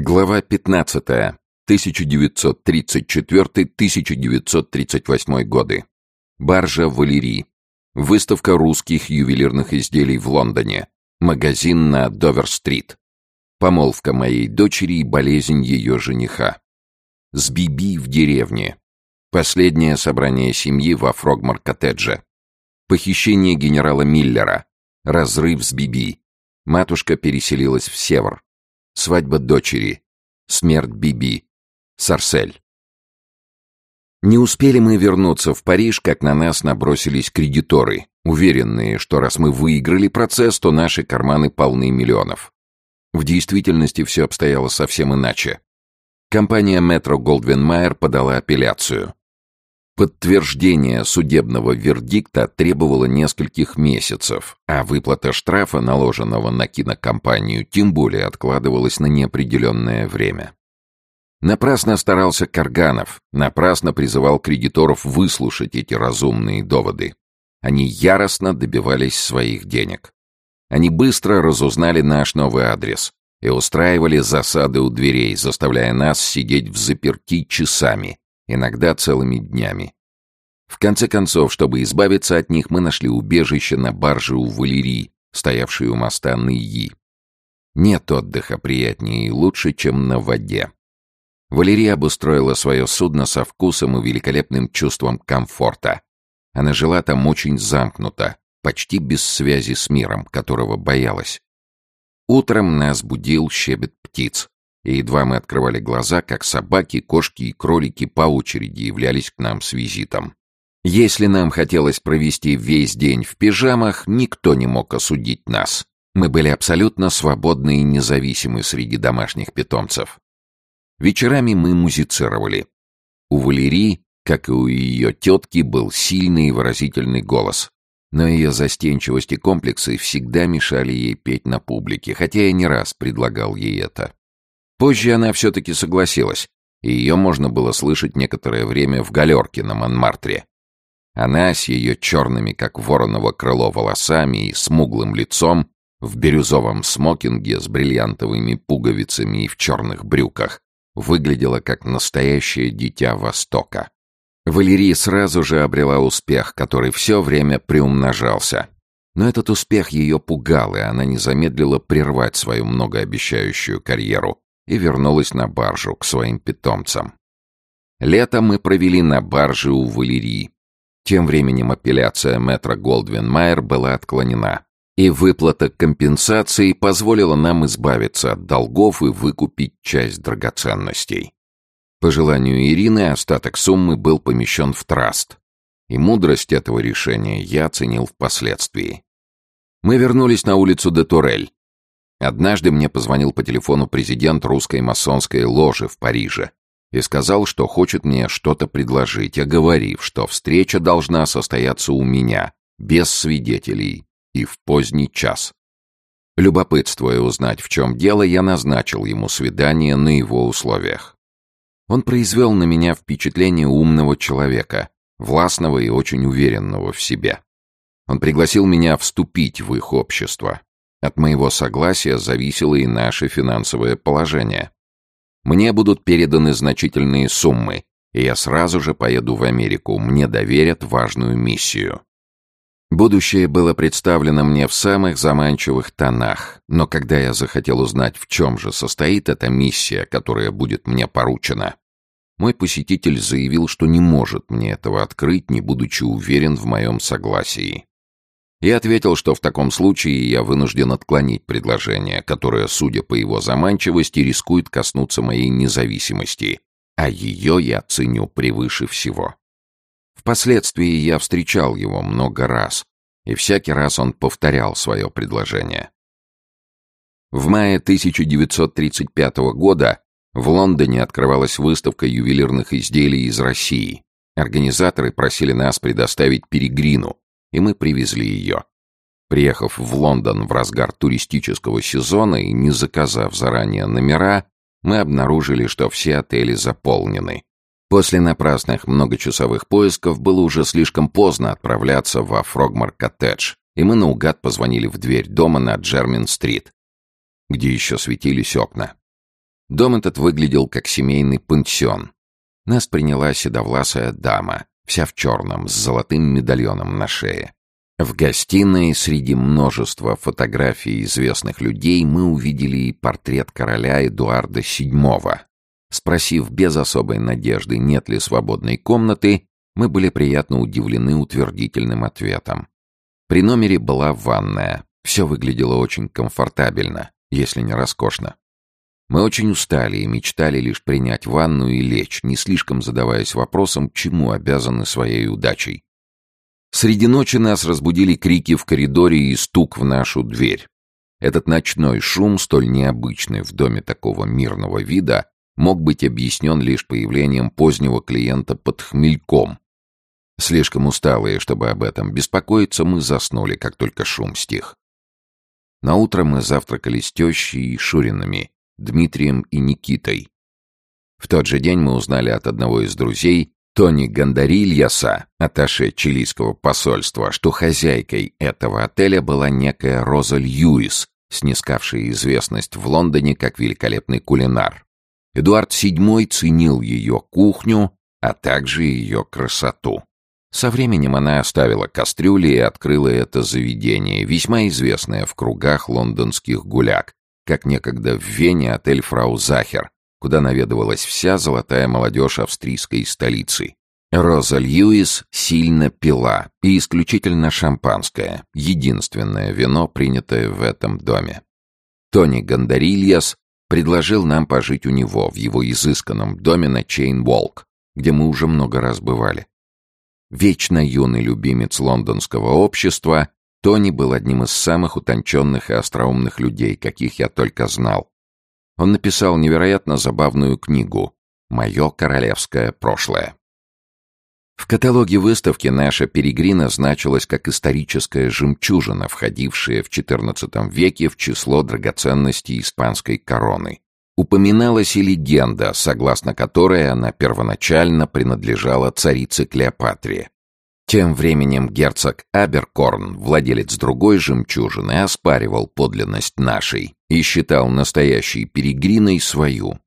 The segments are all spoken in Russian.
Глава 15. 1934-1938 годы. Баржа «Валерий». Выставка русских ювелирных изделий в Лондоне. Магазин на Довер-стрит. Помолвка моей дочери и болезнь ее жениха. С в деревне. Последнее собрание семьи во Фрогмар-коттедже. Похищение генерала Миллера. Разрыв с Биби. Матушка переселилась в Север. Свадьба дочери. Смерть Биби. Сарсель. Не успели мы вернуться в Париж, как на нас набросились кредиторы, уверенные, что раз мы выиграли процесс, то наши карманы полны миллионов. В действительности все обстояло совсем иначе. Компания Метро Голдвин Майер подала апелляцию. Подтверждение судебного вердикта требовало нескольких месяцев, а выплата штрафа, наложенного на кинокомпанию, тем более откладывалась на неопределенное время. Напрасно старался Карганов, напрасно призывал кредиторов выслушать эти разумные доводы. Они яростно добивались своих денег. Они быстро разузнали наш новый адрес и устраивали засады у дверей, заставляя нас сидеть в заперти часами, иногда целыми днями. В конце концов, чтобы избавиться от них, мы нашли убежище на барже у Валерии, стоявшей у моста Ныи. Нет отдыха приятнее и лучше, чем на воде. Валерия обустроила свое судно со вкусом и великолепным чувством комфорта. Она жила там очень замкнуто, почти без связи с миром, которого боялась. Утром нас будил щебет птиц, и едва мы открывали глаза, как собаки, кошки и кролики по очереди являлись к нам с визитом. Если нам хотелось провести весь день в пижамах, никто не мог осудить нас. Мы были абсолютно свободны и независимы среди домашних питомцев. Вечерами мы музицировали. У Валерии, как и у ее тетки, был сильный и выразительный голос. Но ее застенчивость и комплексы всегда мешали ей петь на публике, хотя я не раз предлагал ей это. Позже она все-таки согласилась, и ее можно было слышать некоторое время в галерке на Монмартре. Она с ее черными, как вороново крыло, волосами и смуглым лицом, в бирюзовом смокинге с бриллиантовыми пуговицами и в черных брюках, выглядела как настоящее дитя Востока. Валерия сразу же обрела успех, который все время приумножался. Но этот успех ее пугал, и она не замедлила прервать свою многообещающую карьеру и вернулась на баржу к своим питомцам. Лето мы провели на барже у Валерии. Тем временем апелляция мэтра Голдвин-Майер была отклонена, и выплата компенсации позволила нам избавиться от долгов и выкупить часть драгоценностей. По желанию Ирины остаток суммы был помещен в траст, и мудрость этого решения я оценил впоследствии. Мы вернулись на улицу де Турель. Однажды мне позвонил по телефону президент русской масонской ложи в Париже и сказал, что хочет мне что-то предложить, оговорив, что встреча должна состояться у меня, без свидетелей и в поздний час. Любопытствуя узнать, в чем дело, я назначил ему свидание на его условиях. Он произвел на меня впечатление умного человека, властного и очень уверенного в себе. Он пригласил меня вступить в их общество. От моего согласия зависело и наше финансовое положение. Мне будут переданы значительные суммы, и я сразу же поеду в Америку, мне доверят важную миссию. Будущее было представлено мне в самых заманчивых тонах, но когда я захотел узнать, в чем же состоит эта миссия, которая будет мне поручена, мой посетитель заявил, что не может мне этого открыть, не будучи уверен в моем согласии. Я ответил, что в таком случае я вынужден отклонить предложение, которое, судя по его заманчивости, рискует коснуться моей независимости, а ее я ценю превыше всего. Впоследствии я встречал его много раз, и всякий раз он повторял свое предложение. В мае 1935 года в Лондоне открывалась выставка ювелирных изделий из России. Организаторы просили нас предоставить перегрину, и мы привезли ее. Приехав в Лондон в разгар туристического сезона и не заказав заранее номера, мы обнаружили, что все отели заполнены. После напрасных многочасовых поисков было уже слишком поздно отправляться во Фрогмар-коттедж, и мы наугад позвонили в дверь дома на Джермин-стрит, где еще светились окна. Дом этот выглядел как семейный пансион. Нас приняла седовласая дама, вся в черном, с золотым медальоном на шее. В гостиной среди множества фотографий известных людей мы увидели портрет короля Эдуарда VII. Спросив без особой надежды, нет ли свободной комнаты, мы были приятно удивлены утвердительным ответом. При номере была ванная. Все выглядело очень комфортабельно, если не роскошно. Мы очень устали и мечтали лишь принять ванну и лечь, не слишком задаваясь вопросом, чему обязаны своей удачей. Среди ночи нас разбудили крики в коридоре и стук в нашу дверь. Этот ночной шум, столь необычный в доме такого мирного вида, мог быть объяснен лишь появлением позднего клиента под хмельком. Слишком усталые, чтобы об этом беспокоиться, мы заснули, как только шум стих. Наутро мы завтракали с тещей и Шуринами, Дмитрием и Никитой. В тот же день мы узнали от одного из друзей, Тони Гандарильяса, атташе чилийского посольства, что хозяйкой этого отеля была некая Роза Льюис, снискавшая известность в Лондоне как великолепный кулинар. Эдуард VII ценил ее кухню, а также ее красоту. Со временем она оставила кастрюли и открыла это заведение, весьма известное в кругах лондонских гуляк, как некогда в Вене отель «Фрау Захер», куда наведывалась вся золотая молодежь австрийской столицы. Роза Льюис сильно пила, и исключительно шампанское, единственное вино, принятое в этом доме. Тони Гондарильяс предложил нам пожить у него в его изысканном доме на Чейн-Волк, где мы уже много раз бывали. Вечно юный любимец лондонского общества, Тони был одним из самых утонченных и остроумных людей, каких я только знал. Он написал невероятно забавную книгу «Мое королевское прошлое». В каталоге выставки наша перегрина значилась как историческая жемчужина, входившая в XIV веке в число драгоценностей испанской короны. Упоминалась и легенда, согласно которой она первоначально принадлежала царице Клеопатре. Тем временем герцог Аберкорн, владелец другой жемчужины, оспаривал подлинность нашей и считал настоящей перегриной свою.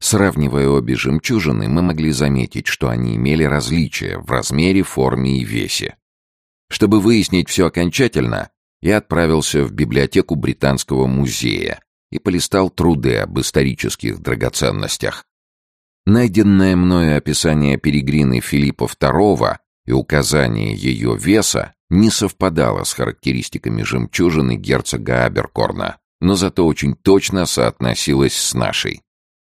Сравнивая обе жемчужины, мы могли заметить, что они имели различия в размере, форме и весе. Чтобы выяснить все окончательно, я отправился в библиотеку Британского музея и полистал труды об исторических драгоценностях. Найденное мною описание перегрины Филиппа II и указание ее веса не совпадало с характеристиками жемчужины герцога Аберкорна, но зато очень точно соотносилось с нашей.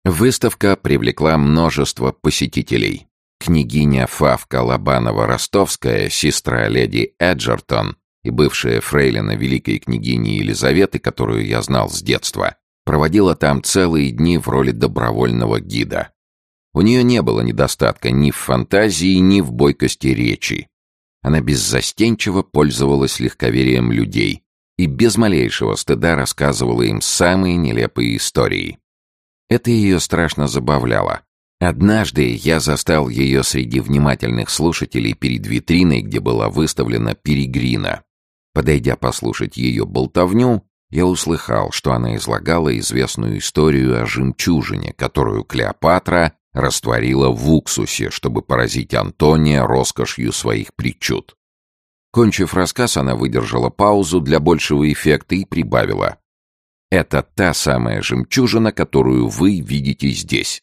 Выставка привлекла множество посетителей. Княгиня Фавка Лобанова-Ростовская, сестра леди Эджертон и бывшая фрейлина великой княгини Елизаветы, которую я знал с детства, проводила там целые дни в роли добровольного гида. У нее не было недостатка ни в фантазии, ни в бойкости речи. Она беззастенчиво пользовалась легковерием людей и без малейшего стыда рассказывала им самые нелепые истории. Это ее страшно забавляло. Однажды я застал ее среди внимательных слушателей перед витриной, где была выставлена перегрина. Подойдя послушать ее болтовню, я услыхал, что она излагала известную историю о жемчужине, которую Клеопатра растворила в уксусе, чтобы поразить Антония роскошью своих причуд. Кончив рассказ, она выдержала паузу для большего эффекта и прибавила. Это та самая жемчужина, которую вы видите здесь.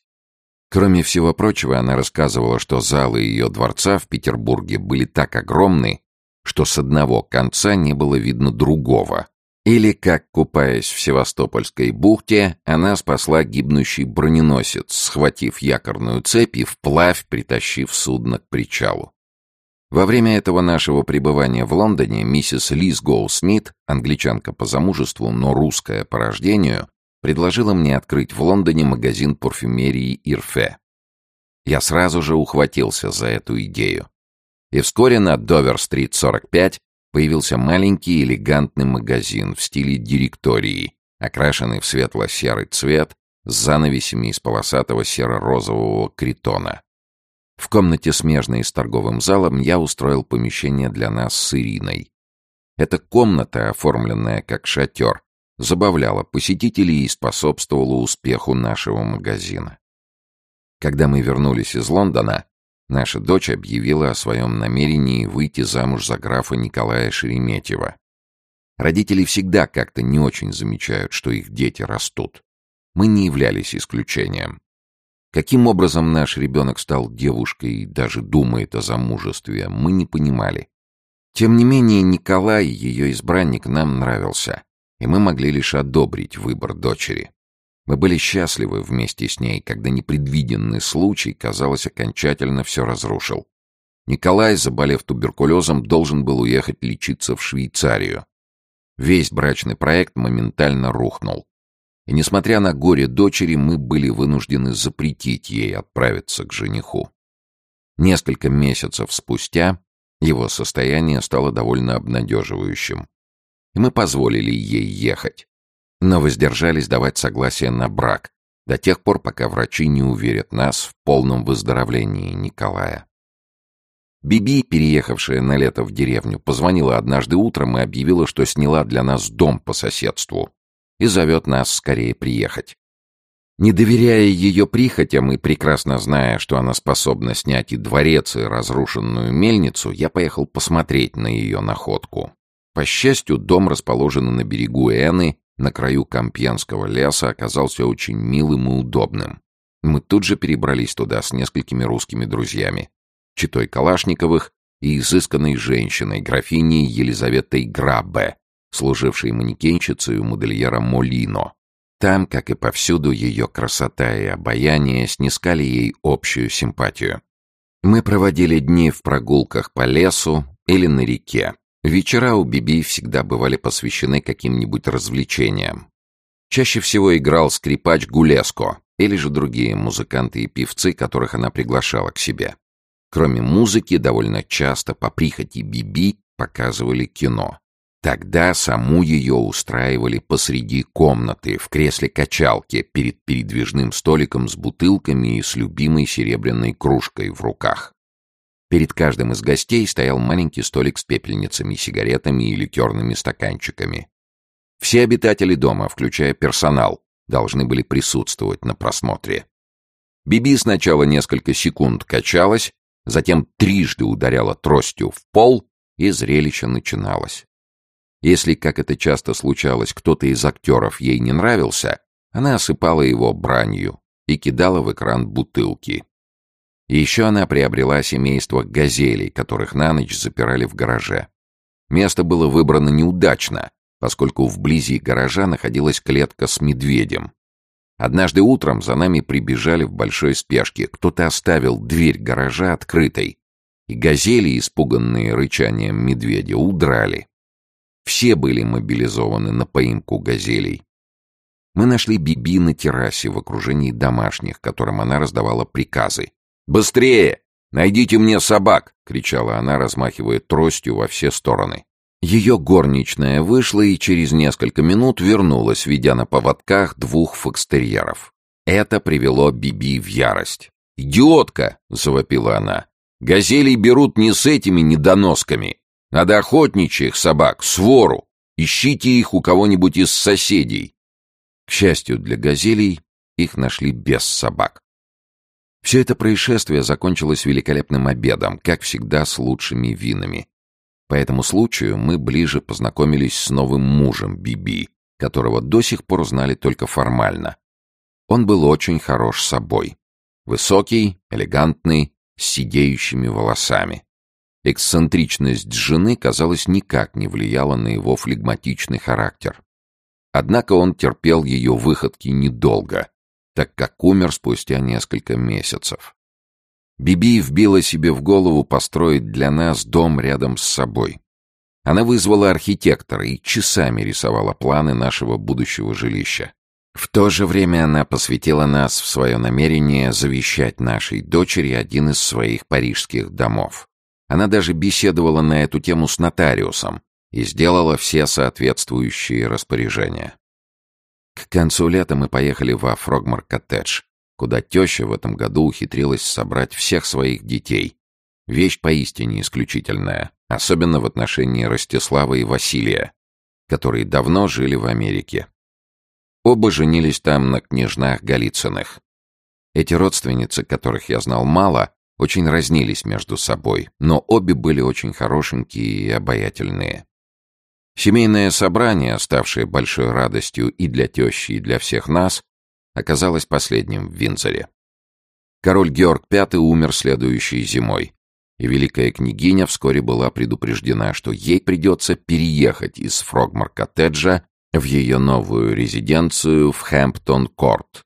Кроме всего прочего, она рассказывала, что залы ее дворца в Петербурге были так огромны, что с одного конца не было видно другого. Или, как, купаясь в Севастопольской бухте, она спасла гибнущий броненосец, схватив якорную цепь и вплавь притащив судно к причалу. Во время этого нашего пребывания в Лондоне миссис Лиз Гоу Смит, англичанка по замужеству, но русская по рождению, предложила мне открыть в Лондоне магазин парфюмерии Ирфе. Я сразу же ухватился за эту идею. И вскоре на Довер-стрит 45 появился маленький элегантный магазин в стиле директории, окрашенный в светло-серый цвет с занавесями из полосатого серо-розового критона. В комнате, смежной с торговым залом, я устроил помещение для нас с Ириной. Эта комната, оформленная как шатер, забавляла посетителей и способствовала успеху нашего магазина. Когда мы вернулись из Лондона, наша дочь объявила о своем намерении выйти замуж за графа Николая Шереметьева. Родители всегда как-то не очень замечают, что их дети растут. Мы не являлись исключением. Каким образом наш ребенок стал девушкой и даже думает о замужестве, мы не понимали. Тем не менее, Николай, ее избранник, нам нравился, и мы могли лишь одобрить выбор дочери. Мы были счастливы вместе с ней, когда непредвиденный случай, казалось, окончательно все разрушил. Николай, заболев туберкулезом, должен был уехать лечиться в Швейцарию. Весь брачный проект моментально рухнул. И несмотря на горе дочери, мы были вынуждены запретить ей отправиться к жениху. Несколько месяцев спустя его состояние стало довольно обнадеживающим. И мы позволили ей ехать. Но воздержались давать согласие на брак до тех пор, пока врачи не уверят нас в полном выздоровлении Николая. Биби, переехавшая на лето в деревню, позвонила однажды утром и объявила, что сняла для нас дом по соседству и зовет нас скорее приехать. Не доверяя ее прихотям и прекрасно зная, что она способна снять и дворец, и разрушенную мельницу, я поехал посмотреть на ее находку. По счастью, дом, расположенный на берегу Эны, на краю Компьенского леса, оказался очень милым и удобным. Мы тут же перебрались туда с несколькими русскими друзьями, читой Калашниковых и изысканной женщиной, графиней Елизаветой Граббе, служившей манекенщицей у модельера Молино. Там, как и повсюду, ее красота и обаяние снискали ей общую симпатию. Мы проводили дни в прогулках по лесу или на реке. Вечера у Биби всегда бывали посвящены каким-нибудь развлечениям. Чаще всего играл скрипач Гулеско или же другие музыканты и певцы, которых она приглашала к себе. Кроме музыки, довольно часто по прихоти Биби показывали кино. Тогда саму ее устраивали посреди комнаты, в кресле качалки, перед передвижным столиком с бутылками и с любимой серебряной кружкой в руках. Перед каждым из гостей стоял маленький столик с пепельницами, сигаретами и ликерными стаканчиками. Все обитатели дома, включая персонал, должны были присутствовать на просмотре. Биби сначала несколько секунд качалась, затем трижды ударяла тростью в пол, и зрелище начиналось. Если, как это часто случалось, кто-то из актеров ей не нравился, она осыпала его бранью и кидала в экран бутылки. Еще она приобрела семейство газелей, которых на ночь запирали в гараже. Место было выбрано неудачно, поскольку вблизи гаража находилась клетка с медведем. Однажды утром за нами прибежали в большой спешке. Кто-то оставил дверь гаража открытой, и газели, испуганные рычанием медведя, удрали. Все были мобилизованы на поимку газелей. Мы нашли Биби на террасе в окружении домашних, которым она раздавала приказы. «Быстрее! Найдите мне собак!» — кричала она, размахивая тростью во все стороны. Ее горничная вышла и через несколько минут вернулась, ведя на поводках двух фокстерьеров. Это привело Биби в ярость. «Идиотка!» — завопила она. «Газелей берут не с этими недоносками. Надо охотничьих собак, свору. Ищите их у кого-нибудь из соседей. К счастью для газелей, их нашли без собак. Все это происшествие закончилось великолепным обедом, как всегда с лучшими винами. По этому случаю мы ближе познакомились с новым мужем Биби, которого до сих пор знали только формально. Он был очень хорош собой. Высокий, элегантный, с сидеющими волосами. Эксцентричность жены, казалось, никак не влияла на его флегматичный характер. Однако он терпел ее выходки недолго, так как умер спустя несколько месяцев. Биби вбила себе в голову построить для нас дом рядом с собой. Она вызвала архитектора и часами рисовала планы нашего будущего жилища. В то же время она посвятила нас в свое намерение завещать нашей дочери один из своих парижских домов. Она даже беседовала на эту тему с нотариусом и сделала все соответствующие распоряжения. К концу лета мы поехали во Фрогмар-коттедж, куда теща в этом году ухитрилась собрать всех своих детей. Вещь поистине исключительная, особенно в отношении Ростислава и Василия, которые давно жили в Америке. Оба женились там на княжнах Голицыных. Эти родственницы, которых я знал мало, очень разнились между собой, но обе были очень хорошенькие и обаятельные. Семейное собрание, ставшее большой радостью и для тещи, и для всех нас, оказалось последним в Винзоре. Король Георг V умер следующей зимой, и великая княгиня вскоре была предупреждена, что ей придется переехать из Фрогмар-коттеджа в ее новую резиденцию в Хэмптон-Корт.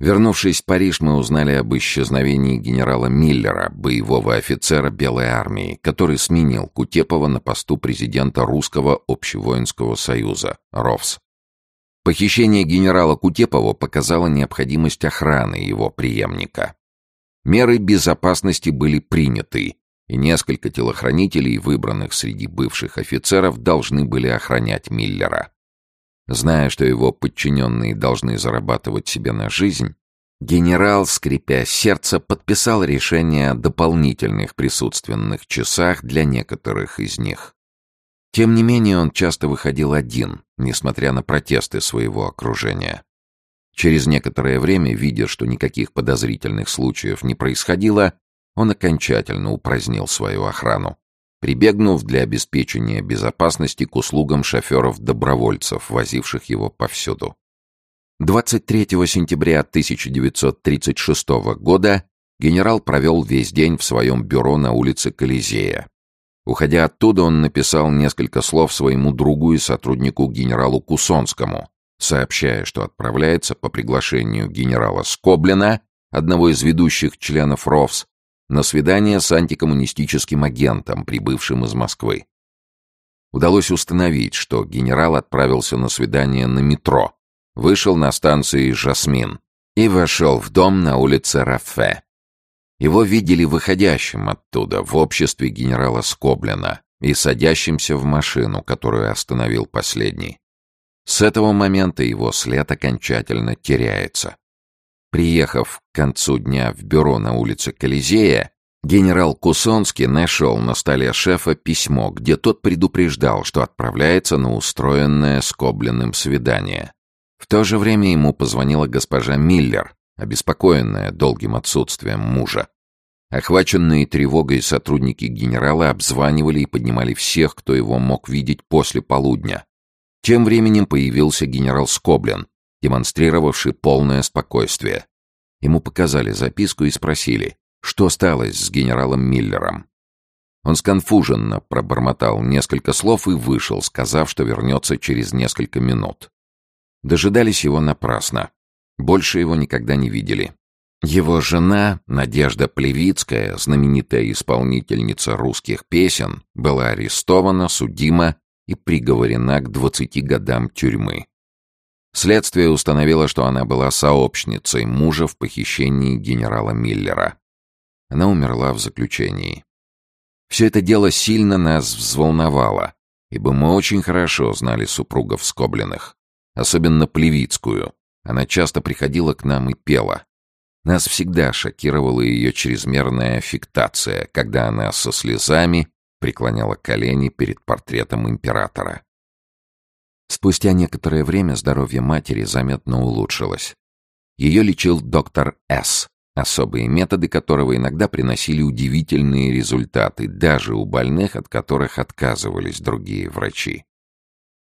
Вернувшись в Париж, мы узнали об исчезновении генерала Миллера, боевого офицера Белой армии, который сменил Кутепова на посту президента Русского общевоинского союза, РОВС. Похищение генерала Кутепова показало необходимость охраны его преемника. Меры безопасности были приняты, и несколько телохранителей, выбранных среди бывших офицеров, должны были охранять Миллера. Зная, что его подчиненные должны зарабатывать себе на жизнь, генерал, скрипя сердце, подписал решение о дополнительных присутственных часах для некоторых из них. Тем не менее, он часто выходил один, несмотря на протесты своего окружения. Через некоторое время, видя, что никаких подозрительных случаев не происходило, он окончательно упразднил свою охрану, прибегнув для обеспечения безопасности к услугам шоферов-добровольцев, возивших его повсюду. 23 сентября 1936 года генерал провел весь день в своем бюро на улице Колизея, Уходя оттуда, он написал несколько слов своему другу и сотруднику генералу Кусонскому, сообщая, что отправляется по приглашению генерала Скоблина, одного из ведущих членов РОВС, на свидание с антикоммунистическим агентом, прибывшим из Москвы. Удалось установить, что генерал отправился на свидание на метро, вышел на станции «Жасмин» и вошел в дом на улице Рафе. Его видели выходящим оттуда в обществе генерала Скоблина и садящимся в машину, которую остановил последний. С этого момента его след окончательно теряется. Приехав к концу дня в бюро на улице Колизея, генерал Кусонский нашел на столе шефа письмо, где тот предупреждал, что отправляется на устроенное Скобленным свидание. В то же время ему позвонила госпожа Миллер, обеспокоенная долгим отсутствием мужа. Охваченные тревогой сотрудники генерала обзванивали и поднимали всех, кто его мог видеть после полудня. Тем временем появился генерал Скоблин, демонстрировавший полное спокойствие. Ему показали записку и спросили, что сталось с генералом Миллером. Он сконфуженно пробормотал несколько слов и вышел, сказав, что вернется через несколько минут. Дожидались его напрасно. Больше его никогда не видели. Его жена, Надежда Плевицкая, знаменитая исполнительница русских песен, была арестована, судима и приговорена к 20 годам тюрьмы. Следствие установило, что она была сообщницей мужа в похищении генерала Миллера. Она умерла в заключении. Все это дело сильно нас взволновало, ибо мы очень хорошо знали супругов Скоблиных, особенно Плевицкую. Она часто приходила к нам и пела. Нас всегда шокировала ее чрезмерная аффектация, когда она со слезами преклоняла колени перед портретом императора. Спустя некоторое время здоровье матери заметно улучшилось. Ее лечил доктор С., особые методы которого иногда приносили удивительные результаты, даже у больных, от которых отказывались другие врачи.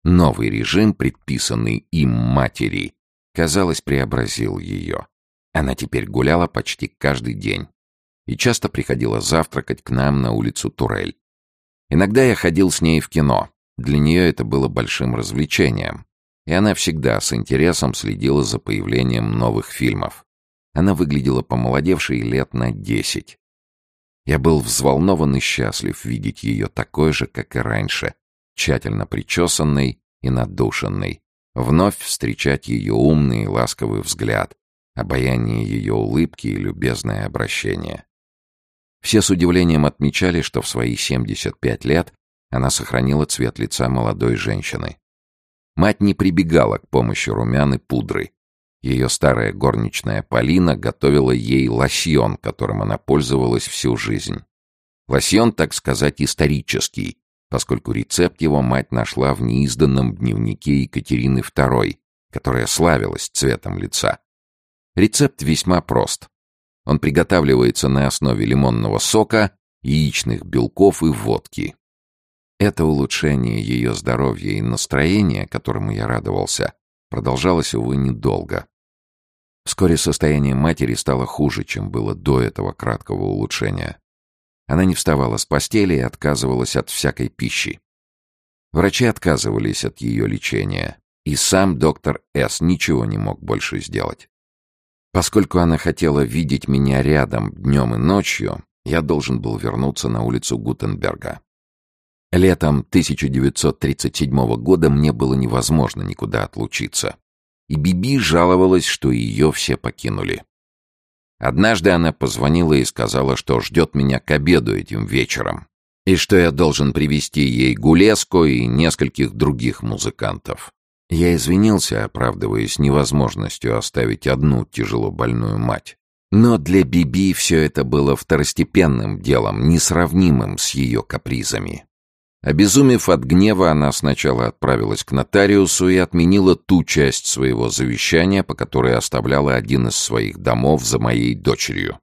Новый режим, предписанный им матери, казалось, преобразил ее. Она теперь гуляла почти каждый день и часто приходила завтракать к нам на улицу Турель. Иногда я ходил с ней в кино. Для нее это было большим развлечением. И она всегда с интересом следила за появлением новых фильмов. Она выглядела помолодевшей лет на десять. Я был взволнован и счастлив видеть ее такой же, как и раньше, тщательно причесанной и надушенной, вновь встречать ее умный и ласковый взгляд, обаяние ее улыбки и любезное обращение. Все с удивлением отмечали, что в свои 75 лет она сохранила цвет лица молодой женщины. Мать не прибегала к помощи румян и пудры. Ее старая горничная Полина готовила ей лосьон, которым она пользовалась всю жизнь. Лосьон, так сказать, исторический, поскольку рецепт его мать нашла в неизданном дневнике Екатерины II, которая славилась цветом лица. Рецепт весьма прост. Он приготавливается на основе лимонного сока, яичных белков и водки. Это улучшение ее здоровья и настроения, которому я радовался, продолжалось, увы, недолго. Вскоре состояние матери стало хуже, чем было до этого краткого улучшения. Она не вставала с постели и отказывалась от всякой пищи. Врачи отказывались от ее лечения, и сам доктор С. ничего не мог больше сделать. Поскольку она хотела видеть меня рядом днем и ночью, я должен был вернуться на улицу Гутенберга. Летом 1937 года мне было невозможно никуда отлучиться. И Биби жаловалась, что ее все покинули. Однажды она позвонила и сказала, что ждет меня к обеду этим вечером, и что я должен привести ей Гулеско и нескольких других музыкантов. Я извинился, оправдываясь невозможностью оставить одну тяжело больную мать. Но для Биби все это было второстепенным делом, несравнимым с ее капризами. Обезумев от гнева, она сначала отправилась к нотариусу и отменила ту часть своего завещания, по которой оставляла один из своих домов за моей дочерью.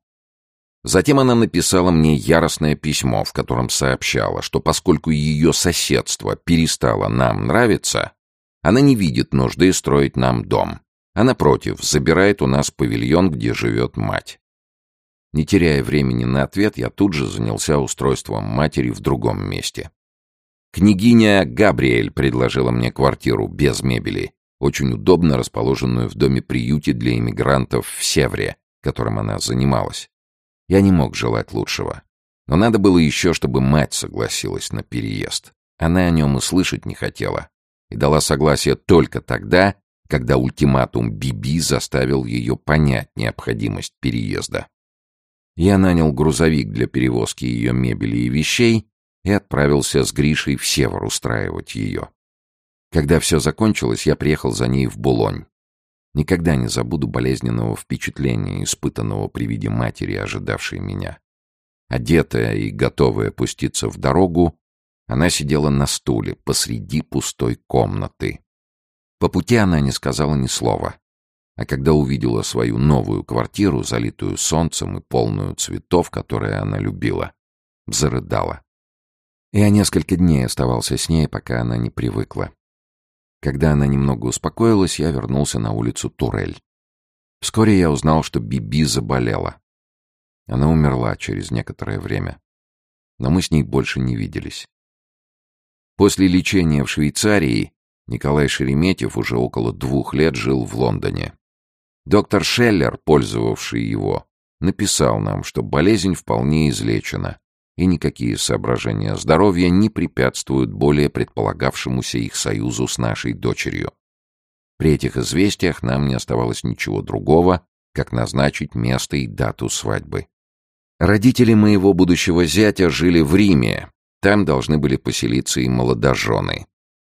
Затем она написала мне яростное письмо, в котором сообщала, что поскольку ее соседство перестало нам нравиться, она не видит нужды строить нам дом, а напротив, забирает у нас павильон, где живет мать. Не теряя времени на ответ, я тут же занялся устройством матери в другом месте. Княгиня Габриэль предложила мне квартиру без мебели, очень удобно расположенную в доме-приюте для иммигрантов в Севре, которым она занималась. Я не мог желать лучшего. Но надо было еще, чтобы мать согласилась на переезд. Она о нем и слышать не хотела. И дала согласие только тогда, когда ультиматум Биби заставил ее понять необходимость переезда. Я нанял грузовик для перевозки ее мебели и вещей и отправился с Гришей в Север устраивать ее. Когда все закончилось, я приехал за ней в Булонь. Никогда не забуду болезненного впечатления, испытанного при виде матери, ожидавшей меня. Одетая и готовая пуститься в дорогу, она сидела на стуле посреди пустой комнаты. По пути она не сказала ни слова. А когда увидела свою новую квартиру, залитую солнцем и полную цветов, которые она любила, зарыдала. Я несколько дней оставался с ней, пока она не привыкла. Когда она немного успокоилась, я вернулся на улицу Турель. Вскоре я узнал, что Биби заболела. Она умерла через некоторое время. Но мы с ней больше не виделись. После лечения в Швейцарии Николай Шереметьев уже около двух лет жил в Лондоне. Доктор Шеллер, пользовавший его, написал нам, что болезнь вполне излечена, и никакие соображения здоровья не препятствуют более предполагавшемуся их союзу с нашей дочерью. При этих известиях нам не оставалось ничего другого, как назначить место и дату свадьбы. Родители моего будущего зятя жили в Риме, там должны были поселиться и молодожены.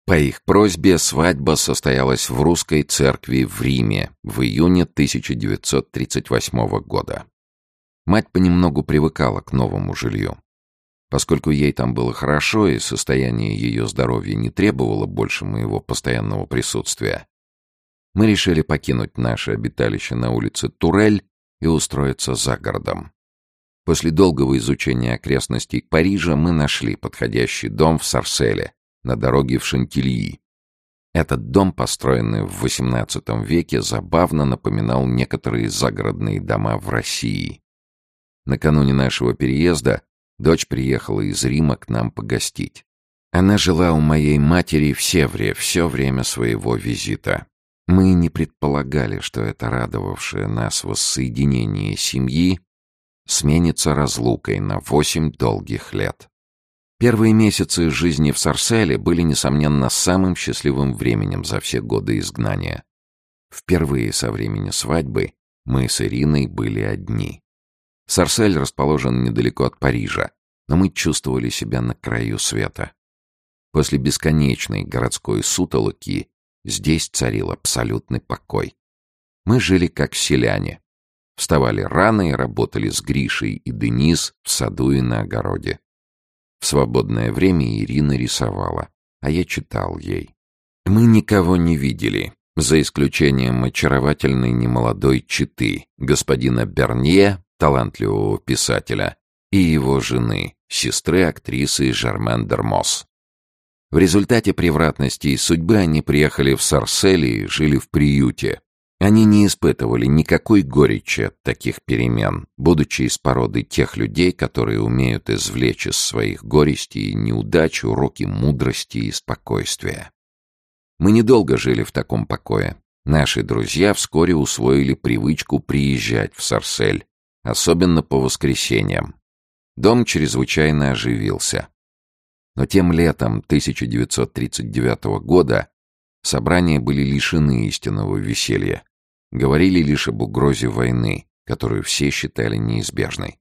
По их просьбе свадьба состоялась в русской церкви в Риме в июне 1938 года. Мать понемногу привыкала к новому жилью. Поскольку ей там было хорошо и состояние ее здоровья не требовало больше моего постоянного присутствия, мы решили покинуть наше обиталище на улице Турель и устроиться за городом. После долгого изучения окрестностей Парижа мы нашли подходящий дом в Сарселе, на дороге в Шантильи. Этот дом, построенный в XVIII веке, забавно напоминал некоторые загородные дома в России. Накануне нашего переезда Дочь приехала из Рима к нам погостить. Она жила у моей матери в Севре все время своего визита. Мы не предполагали, что это радовавшее нас воссоединение семьи сменится разлукой на восемь долгих лет. Первые месяцы жизни в Сарселе были, несомненно, самым счастливым временем за все годы изгнания. Впервые со времени свадьбы мы с Ириной были одни. Сарсель расположен недалеко от Парижа, но мы чувствовали себя на краю света. После бесконечной городской сутолоки здесь царил абсолютный покой. Мы жили как селяне. Вставали рано и работали с Гришей и Денис в саду и на огороде. В свободное время Ирина рисовала, а я читал ей. Мы никого не видели, за исключением очаровательной немолодой читы, господина Бернье, талантливого писателя, и его жены, сестры актрисы Жермен Дермос. В результате превратности и судьбы они приехали в Сарсель и жили в приюте. Они не испытывали никакой горечи от таких перемен, будучи из породы тех людей, которые умеют извлечь из своих горестей и неудач уроки мудрости и спокойствия. Мы недолго жили в таком покое. Наши друзья вскоре усвоили привычку приезжать в Сарсель, особенно по воскресеньям. Дом чрезвычайно оживился. Но тем летом 1939 года собрания были лишены истинного веселья. Говорили лишь об угрозе войны, которую все считали неизбежной.